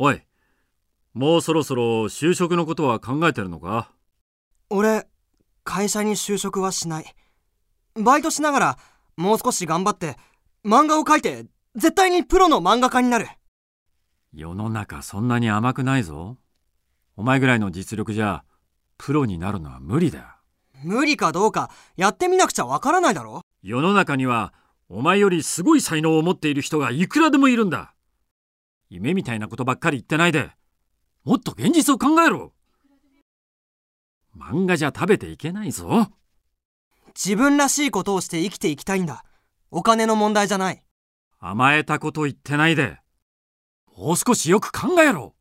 おい、もうそろそろ就職のことは考えてるのか？俺、会社に就職はしない。バイトしながら、もう少し頑張って、漫画を描いて、絶対にプロの漫画家になる。世の中そんなに甘くないぞ。お前ぐらいの実力じゃ、プロになるのは無理だ。無理かどうか、やってみなくちゃわからないだろ世の中には、お前よりすごい才能を持っている人がいくらでもいるんだ。夢みたいなことばっかり言ってないで、もっと現実を考えろ。漫画じゃ食べていけないぞ。自分らしいことをして生きていきたいんだ。お金の問題じゃない。甘えたこと言ってないで。もう少しよく考えろ。